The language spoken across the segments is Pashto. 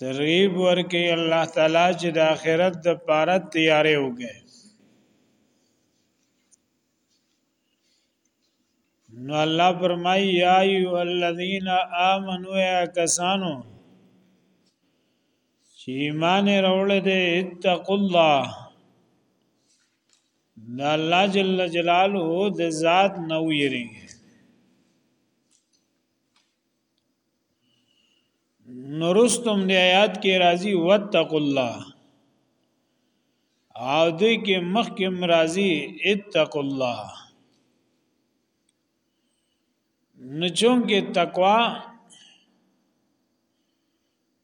ترغیب ورکي الله تعالی چې د آخرت د پاره تیارې وګي نو الله فرمایي یا ایو الذین آمنو یا کسانو چې ایمان راوړل دي اتق الله د الله جل جلاله د ذات نو یریږي نورستم دی آیات کې راځي واتقوا الله او دوی کې مخکې مرাজি اتقوا الله نو چون کې تقوا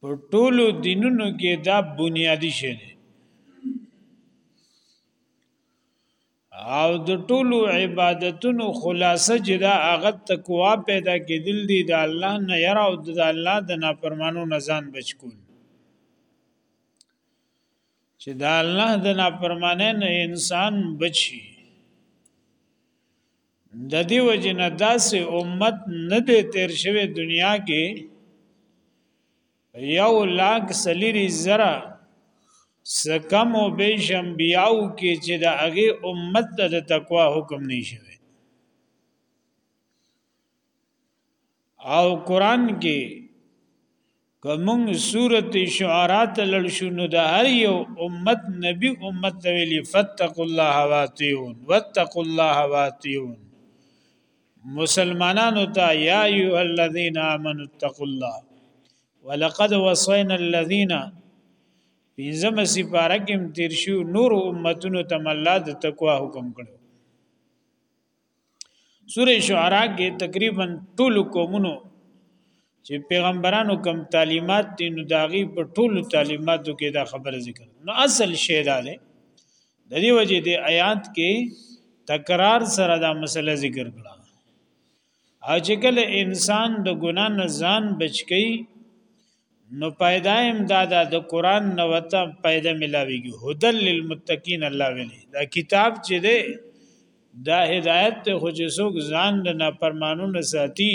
په ټولو دینونو کې دا بنیادی شی دی او د ټولو عبادتونو خلاصه چې دا هغه تقوا پیدا کېدل دي د الله نه یرا او د الله د نافرمانو نه ځان بچ کول چې دا الله د نافرمانه نه انسان بچي د دې وجه نه داسې امت نه دی تیر شوی دنیا کې یو لاک سلیری زره سکم او بیش انبیاو کې چې د هغه امت ته د تقوا حکم نشوي او قران کې کوم سورته شعراء تلل شو نو د هر یو امت نبی امت ویلی فتق الله واتیون واتق الله واتیون مسلمانانو ته یا ایه الذین آمنوا اتقوا الله ولقد وصینا الذین پنځمه سپاره کې تیر شو نور امتونو ته الله د تقوا حکم کړو سورې شعراء کې تقریبا ټول قومونو چې پیغمبرانو کم تعلیمات دي نو داغي په ټولو تعلیماتو کې دا خبره ذکر نو اصل شی دا دی د دې وجه د آیات کې تکرار سره دا مسله ذکر کړه او چې کله انسان د ګنا نه ځان بچکی نو پیدا هم دادا د قران نو وته پیدا ملاویږي هدل للمتقین الله ویلي دا کتاب چې دی دا هدایت ته خو چې څوک ځان نه پرمانونه ساتي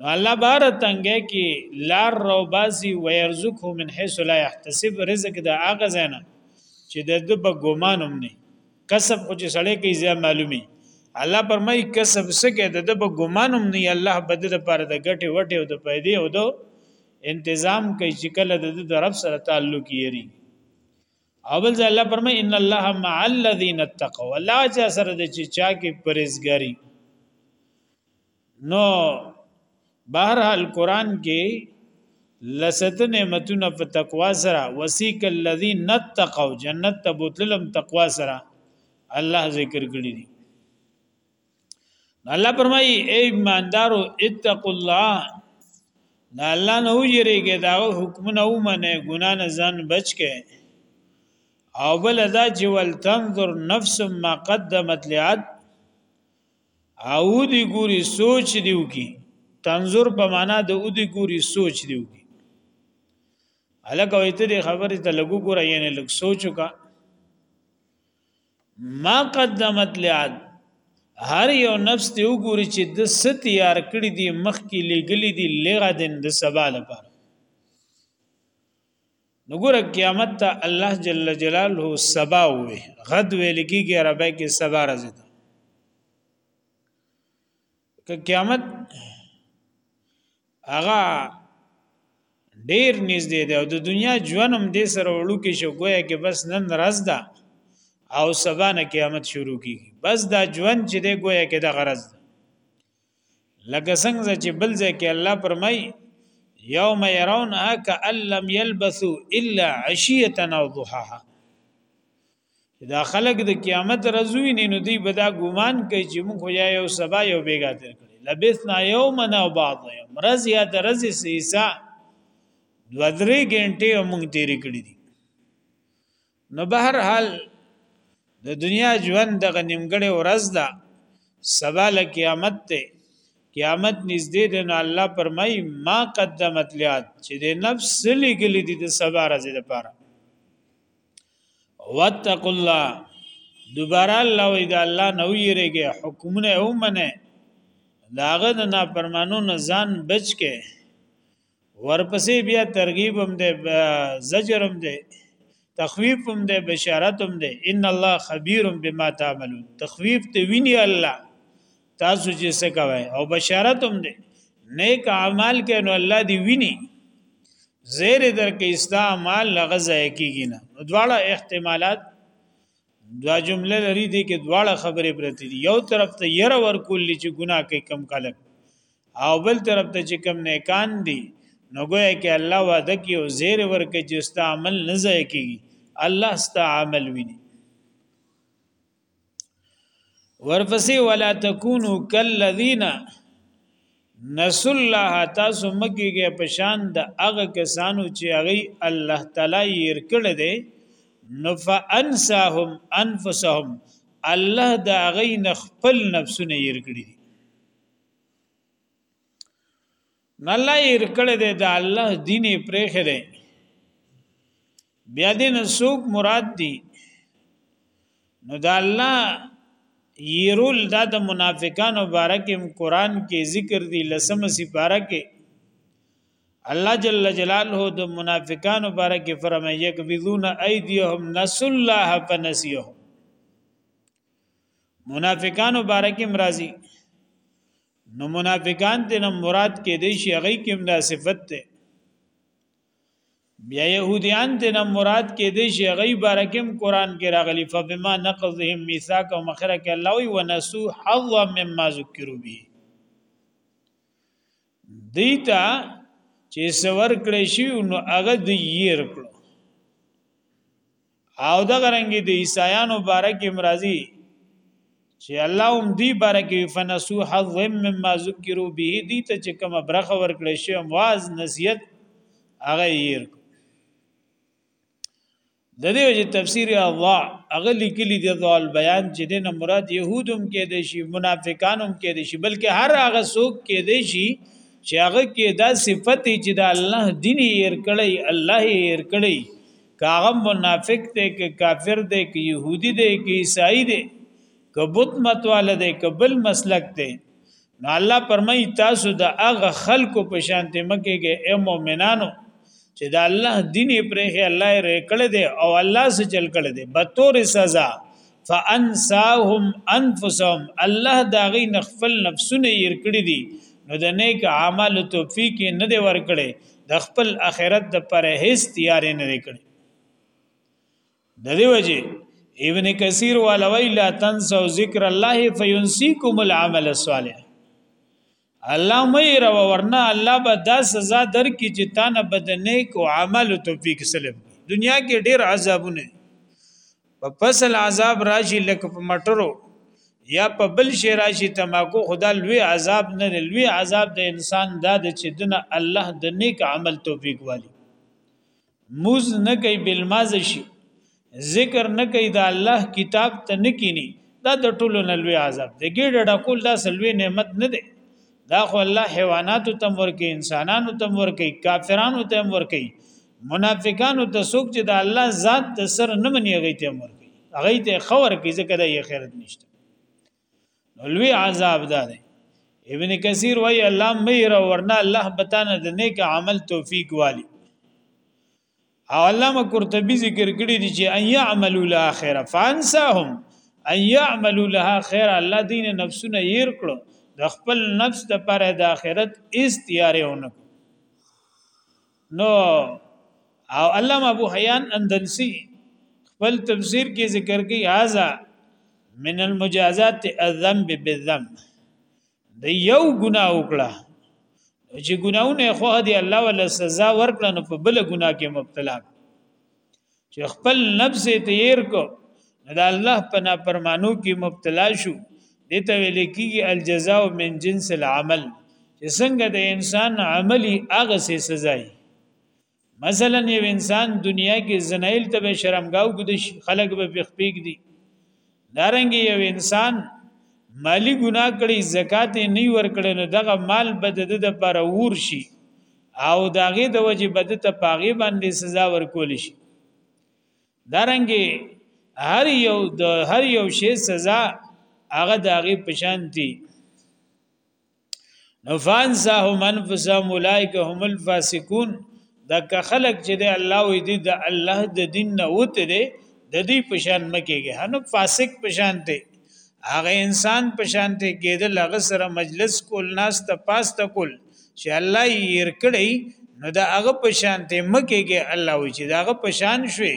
نو الله بار تنګه کې لار رو باسي ويرزقه من حيث لا يحتسب رزق د هغه زنه چې د د په ګومان هم نه کسب خو چې سړی کې زیات معلومي الله پرمای کسب سکه د د په ګومان هم نه الله بده د پاره د ګټه وټه او د پیدې او د انتظام کوي چې کله د د رب سره تعلق یې اول ځل الله پرمای ان الله مع الذين اتقوا الله چې سره د چې چا کې پرېزګاری نو بهرحال قران کې لست نعمتونه په تقوا سره وسیق الذین نتقوا جنت ته بوتلم تقوا سره الله ذکر کړی دی الله فرمایي ای ایماندارو اتقوا الله دا الله نه ویریږي دا حکمونه ومنه ګنا نه ځان بچ کې او بل دا چې ول تنظر نفس ما قدمت لعد او دی ګوري سوچ دیو کی تنظر په معنا د او دی ګوري سوچ دیو کی الکه وایته دی خبره ته لګو ګور یعنی لګ سوچو کا ما قدمت لعد هر یو نفس ته وګوري چې د ست یار کړی دی مخ کې لګلی دی لغه دین د سبا لپاره نو ګور قیامت ته الله جل جلاله سبا وي غد ویل کیږي عربی کې سبا راځي که قیامت هغه ډیر نږدې دی او د دنیا ژوند هم دې سره وړو کې شو ګویا کې بس نن راز ده او سبا نه قیامت شروع کیږي بس دا ژوند چې دی ګویا کې د غرض ده لکه څنګه چې بل ځای کې الله فرمای یوم يرون اک الم يلبثوا الا عشيه او ضحاها دا خلق د قیامت رزوی نه نو دی بدا ګومان کوي چې موږ خو یو سبا یو بیګا تر کړی لبثنا یوما او بعض یوم رز یا د رز سیسا دو درې غنټه موږ تیر کړی دي نو بهر حال د دنیا ژوند د غنیمګړې ورځ ده سبا له قیامت ته قیامت نږدې ده نو الله پرمای ما قدمت لیات چې د نفس لګلې دي د سبا ورځې لپاره واتقوا الله دوباره الله وی دا الله نو یریږي حکمونه اومنه داغه نه پرمانو نه ځان بچ کې ورپسې بیا ترغیب هم ده زجر هم ده تخویف هم ده بشارت هم ده ان الله خبير بما تعملون تخویف ته ویني الله تاسو چې څه کوي او بشارت هم ده نیک اعمال کې نو الله دی ویني زیر در کې استعمال لغزه کیږي نه دواړه احتمالات دا جمله لري دي کې دواړه خبرې پرتی دي یو طرف ته ير ورکول چې ګناه کوي کم کلک او بل طرف ته چې کم نیکان دي نو ګویا کې الله وعده کوي او زیر ورکړي چې ستا عمل نه ځای کوي الله ستا عمل ویني ورپسې ولا تکونو کلذین نسوا الله تاسو مکیږي په شان د هغه کسانو چې هغه الله تعالی یې رکړ دي نفانساهم انفسهم الله دا غي نخپل نفسونه یې رکړي نه الله یې رکړه دې د الله دین یې پرې خره بیا دې نسوک مراد دی نو د الله یرول دا د منافقانو بارکه قرآن کې ذکر دی لسم سپاره کې الله جل جلاله د منافقانو بارکه فرمایي یکبذون ایدیهم نسوا الله فنسیهم منافقانو بارکه مرضی نو منافقان ته نه مراد کې دی شي هغه کې دا صفت ده بیا يهوديان ته نه مراد کې دی شي هغه بارکم قران کې راغلي فبما نقضهم ميثاق او مخره کې الله وي ونسو حظ مما ذکروا به دیتا چې سور کړی شي نو هغه د یې رکړو او دا غرنګي د عیسایانو بارک امرازي چې الله هم دی بارک فنسو حظ مما ذکروا به دي ته چې کوم برخه ورکړې شي واز نصیحت هغه یې د دې وجه تفسیر الله هغه لیکلی دی د بیان چې د مراد يهودم کې دي شي منافقانم کې دي شي بلکې هر هغه څوک کې دي شي چې هغه کې دا صفت چې د الله دین یې کړی الله یې کړی کاغه منافق دی که کافر دی که يهودي دی که عیسائی دی که بت متواله دی که بل مسلک دی نو الله پرمای تاسو د هغه خلکو په شان ته مکهږي اے مؤمنانو چې د الله دین پرې الله یې کړ دې او الله سره چل کړ دې به تور سزا فانساهم انفسهم الله دا غي نخفل نفسونه یې کړی دي نو د نیک اعمال توفیق نه دی ورکړي د خپل اخرت د پر هیڅ تیارې نه کړي د دې وجه ابن کثیر ولوی لا تنسوا ذکر الله فینسیکم العمل الصالح الله مې رو ورنه الله به دا سزا درکې چې تا نه بد نیک او عمل توفیق سلب دنیا کې ډیر عذابونه په فصل عذاب راشي لکه په مټرو یا په بل شی راشي تماکو خدا لوی عذاب نه لوی عذاب د انسان دا د چې دنه الله د نیک عمل توفیق والی موز نه کوي بلماز شي ذکر نه کوي د الله کتاب ته نه کینی دا د ټولو نه لوی عذاب دی ګډه ډکول دا سلوي نعمت نه دی دا خو الله حیوانات تم ورکي انسانانو تم ورکي کافرانو تم ورکي منافقانو ته څوک چې د الله ذات د سر نه مني غي تم ورکي هغه ته خور کې ځکه د خیرت نشته لوی عذاب ده ابن کثیر وای الله مهر ورنا الله بتانه د نیک عمل توفیق والی او علامه قرطبی ذکر کړی دی چې ان یعملوا لها خیرا فانساهم ان یعملوا لها خیرا الله دین نفسونه یې کړو د خپل نفس د پاره د آخرت استیارونه نو او علامه ابو حیان اندلسی خپل تفسیر کې ذکر کوي هاذا من المجازات الذنب بالذنب د یو ګناه وکړه چې ګناونه خو دی الله ولا سزا ورکړه نو په بل ګناه کې مبتلا چې خپل نفس تیر کو دا الله په نافرمانو کې مبتلا شو دې ته ویل کېږي الجزاء من جنس العمل چې څنګه د انسان عملی هغه سي سزای مثلا یو انسان دنیا کې زنایل ته به شرمګاو کې خلک به پیخپیګ دي دارنګ یو انسان مالی ګناه کړي زکات نه ور کړي نو دغه مال بد د پر ور شي او داغه د وجه بد ته پاغي باندې سزا ورکول شي دارنګ هر یو د هر یو شی سزا هغه داغه پشانتی نفانزه من فزا ملائک هم الفاسقون دا که خلق چې دی الله وې دی د الله د دین نه وته دی د دې پشان مکیږي هنه فاسق پشان دی هغه انسان پشان دی کېدل هغه سره مجلس کول ناس ته پاس ته کول چې الله یې ور کړی نو دا هغه پشان دی مکیږي الله وې چې دا هغه پشان شوی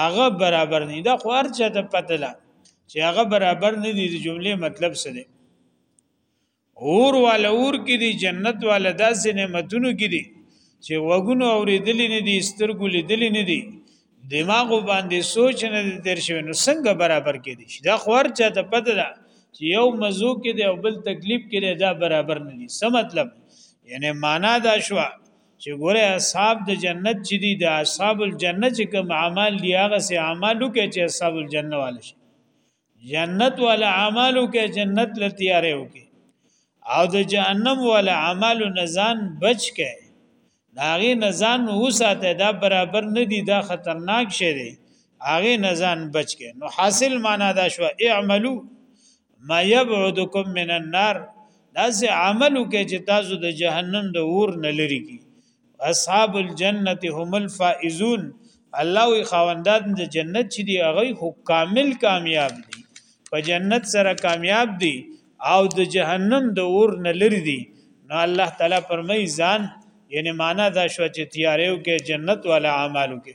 هغه برابر نه دا خو هرچا ته پته ده چې هغه برابر نه دي د جملې مطلب څه دی اور وال اور کې دي جنت وال داسې نعمتونو کې دي چې وګونو اوریدلې نه دي سترګو لیدلې نه دي دماغ باندې سوچ نه دي تیر شوی نو څنګه برابر کې دي دا خو هرچا ته پته ده چې یو مزو کې دی او بل تکلیف کې دی دا برابر نه دي څه مطلب یعنی معنا دا شو چې ګوره اصحاب د جنت چې دي د اصحاب الجنه چې کوم اعمال دی هغه سه اعمالو کې چې اصحاب الجنه والي شي جنت والا اعمالو کې جنت لتیارې وکي او د جهنم والا اعمالو نزان بچ کې داغه نزان وساته دا برابر نه دي دا خطرناک شي دي هغه نزان بچ کې نو حاصل معنا دا شو اعملو ما يبعدكم من النار داسې عمل وکړي چې تاسو د جهنم د اور نه لري کی اصحاب الجنه هم الفائزون الله وی خواندات د جنت چې دی هغه خو کامل کامیاب دي په جنت سره کامیاب دي او د جهنم د اور نه لري دي نو الله تعالی پرمای ځان یعنی معنا دا شو چې تیاریو کې جنت والا اعمالو کې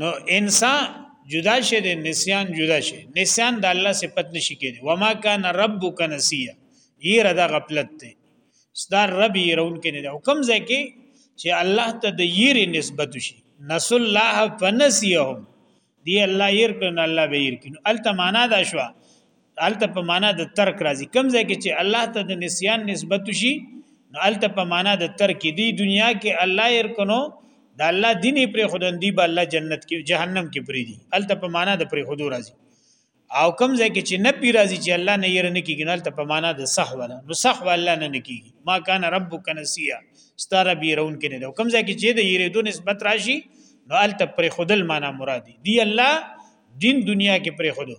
نو انسان جدا شه د نسیان جدا شه نسیان د الله صفت نشي کېږي وما کان ربک نسیا یې ردا غفلت ته ستا رب یې رون کې نه او کم ځکه چې الله ته د یې نسبت شي نس الله فنسیهم دی الله یې کړن الله به یې کړن الته معنا دا شو الته په معنا د ترک راځي کم ځای کې چې الله ته د نسیان نسبت شي نو الته په معنا د ترک دی دنیا کې الله ير کنو د الله دیني پر خودن دی به الله جنت کې جهنم کې پری دي الته په معنا د پر خودو راځي او کم ځای کې چې نه پی راځي چې الله نه ير نه کیږي نو الته په معنا د صحو نه نو صحو الله نه نه کیږي ما کان ربک نسیا ستاره بیرون کې نه کم ځای کې چې د یری دو نسبت راشي نو الته پر خودل معنا مرادي دی الله دین دنیا کې پر خودو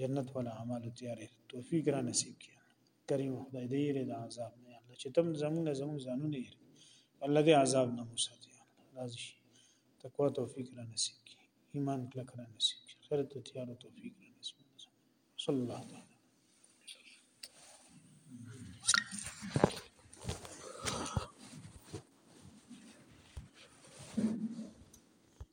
جنت والا اعمال تیارې توفیق را نصیب کړي کریم خدای دې یې د عذاب نه الله چې تم زمونږ زمونږ ځانونه یې الله دې عذاب نه مو ساتي راضي شي تقوا توفیق را نصیب کړي ایمان کلک را نصیب کړي خیر ته تیار توفیق را نصیب صلی الله تعالی